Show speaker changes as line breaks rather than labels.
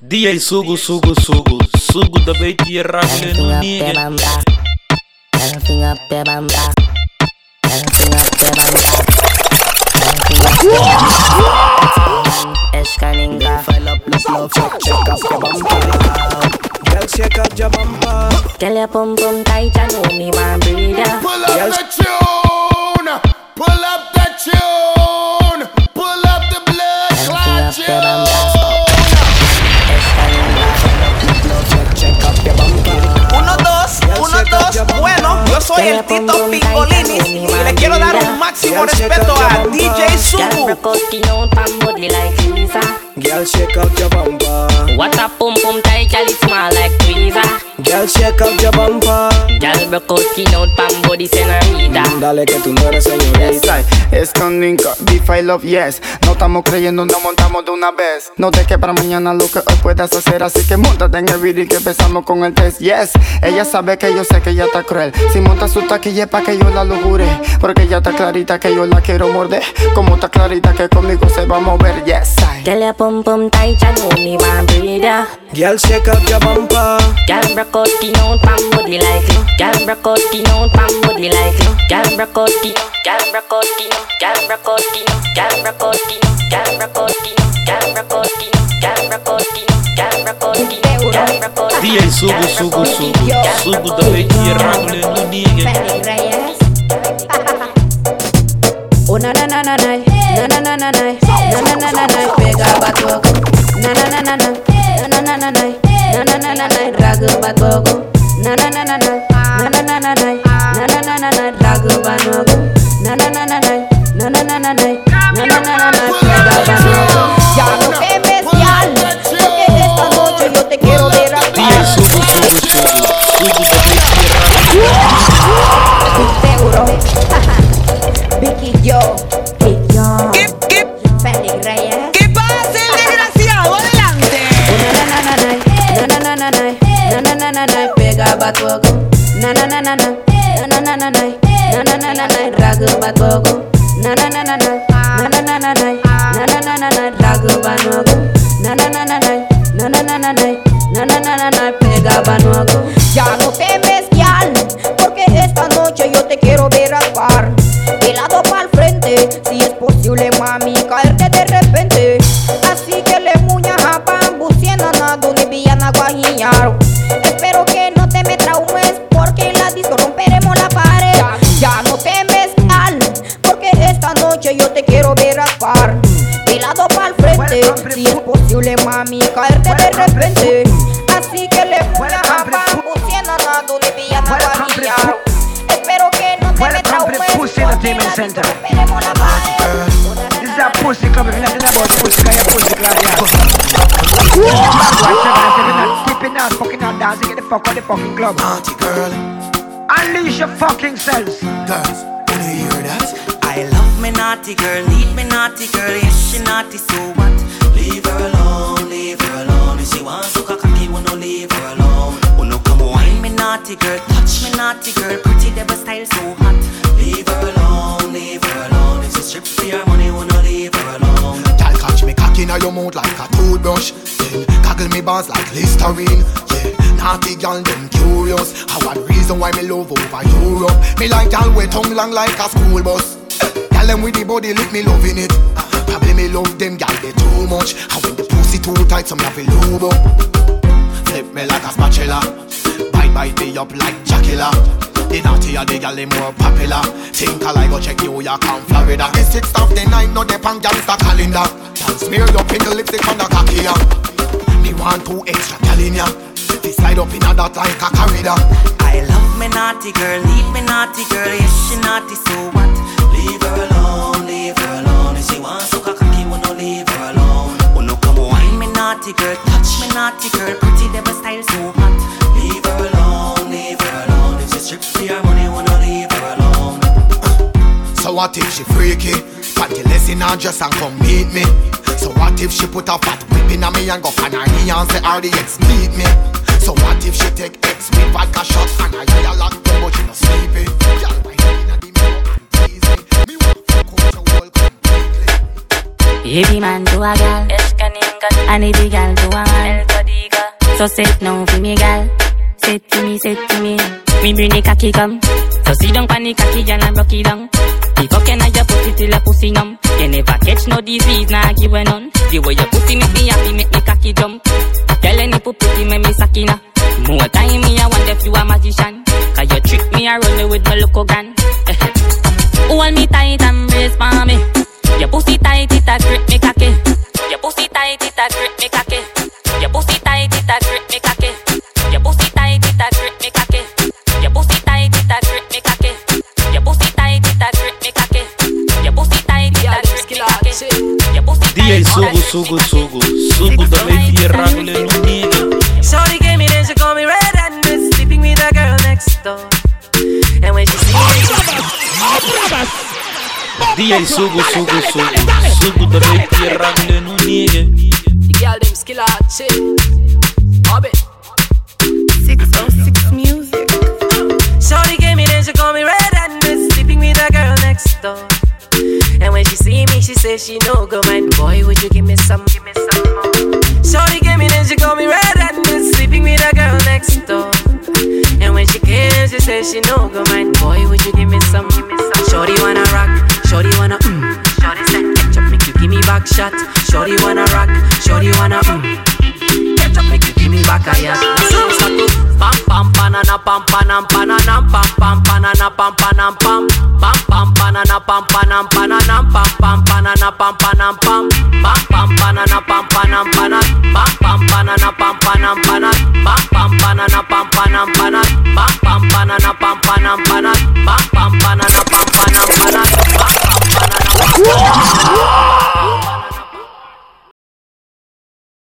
DJ sugu sugu sugu Sugu da bai ti ragle no nigga
Everything up there, bamba. Everything up there, bamba. Escaninga.
File up, look, love, check, check up your bumper. Girl, shake up your bumper.
Tell your pum pum tight, I know me want breather.
Pull up the tune. Pull up the tune.
Soy el Tito Picolinis y le quiero dar un máximo respeto a DJ
Girl,
Sugu.
broke out skin out pan body like Lisa.
Girl, shake up your bumper.
What a pum pum tight, girl, it small like tweezer.
Girl, shake up your bumper.
Broke out skin out pan body senorita.
Dale que tú no eres señorita.
Es con Ninka, I Love Yes. No estamos creyendo, no montamos de una vez. No te que para mañana lo que hoy puedas hacer. Así que montate en el video y que empezamos con el test. Yes, ella sabe que yo sé que ella está cruel. Si monta su taquilla es pa' que yo la logure. Porque ella está clarita que yo la quiero morder. Como está clarita que conmigo se va a mover. Yes, I.
Girl, your pum pum tight, I know me want breather.
Girl, shake up your bumper.
Girl, broke out skin out pan body like Out skin out pan like out skin Girl, broke out skin Girl, broke out skin Girl, broke out skin Girl, broke out skin Girl, broke out skin
DJ sugu sugu sugu Sugu da bai ti ragle no nigga
Oh na na na na na na na na na na na na na na na pega batogo na na na na na na na na na na na na na na na drag batogo na na na na na na na na na na na na na na na na na na na na na na na na na banogo na na na na na na na na na na na na na na pega banogo ya no te bestial porque esta noche yo te quiero ver actuar te quiero ver raspar. De lado para el frente, si es posible, mami, caerte de repente. Así que le fuera a pusiendo a donde pillan a Espero que no te me traumes. Esperemos la pared.
pussy coming, nothing about pussy, got your pussy glad yeah. Slipping out, fucking out, dancing, get the fuck out the fucking club.
Auntie
unleash your fucking selves.
Me naughty girl, need me naughty girl, yes she naughty, so what? Leave her alone, leave her alone. If she wants to cocky, we no leave her alone. We no come wine me naughty girl, touch me naughty girl, pretty devil style so hot. Leave her alone, leave her alone. If she strip for your money, we no leave her alone.
Girl, catch me cock inna your mouth like a toothbrush. Then goggle me bars like Listerine. Yeah, naughty girl, them curious. How one reason why me love over Europe. Me like girl with tongue long like a school bus. Them with the body lick me loving it. Probably me love them girl they too much. How when the pussy too tight, some have a lube up. Flip me like a spatula. Bite bite me up like Jackilla. The naughtier the gal, the more popular. Think I like go check New York and Florida. The sixth of the night, no dep on gangsta calendar. Can smear your pink lipstick on the cocky ya. Me want two extra gal in slide up in a dot like a corridor.
I love me naughty girl, need me naughty girl, yes she naughty, so naughty girl, pretty devil style so hot. Leave her alone, leave her alone. If she strip for your money, we no leave her alone.
So what if she freaky? Panty less in her dress and come meet me. So what if she put a fat whip in a me and go pan her knee and say RDX meet me? So what if she take X with vodka shot and I hear a lot but she no sleepy? Girl, why inna the mirror and tease me? Me want fuck out your whole completely.
Every man to a gal, I need the gal to man. So sit now for me, gal. Sit to me, sit to me. Me bring the cocky come. So sit down pon the cocky, gal, and rock it down. The fucking of your pussy till your pussy numb. You never catch no disease, nah give a none. The way your pussy make me happy, make me cocky jump. Tell any pussy make me sakina. More time me, I wonder if you a magician. Cause you trick me, I run with my local gun. Hold me tight and brace for me. Your pussy tight, it a grip me cocky. Your pussy tight, it a grip me cocky. Your pussy tight, it a grip me cocky. Your pussy tight, it a grip me cocky. Your pussy tight, it a grip me cocky. Your pussy tight, it a grip me cocky. Your pussy tight, it a grip me cocky. Your pussy
DJ
tight,
Sugu, Sugu, Sugu. Sugu da Baby Ragule no nigga.
Shorty gave me then she called me red and was sleeping with a girl next door. And when she see me, she
DJ Sugu, Sugu, Sugu. Sugu da Baby Ragule no nigga.
The girl them skill out shit. Orbit.
606 music.
Shorty gave me then she called me red and was sleeping with a girl next door. And when she see me, she says she no go mind. Boy, would you give me some, give me some more? Shorty gave me then she called me red and was sleeping with a girl next door. And when she came, she says she no go mind. Boy, would you give me some, give me some? Shorty wanna rock, shorty wanna mm back shot. Shorty wanna rock, shorty wanna mm. Get up, make you give me back a yacht. So start to pam pam panana pam panam pananam pam pam panana pam panam pam pam pam panana pam panam pananam pam pam panana pam panam pam pam pam panana pam panam panam pam pam panana pam panam panam pam pam panana pam panam panam pam pam panana pam panam panam pam pam panana pam panam panam pam pam panana pam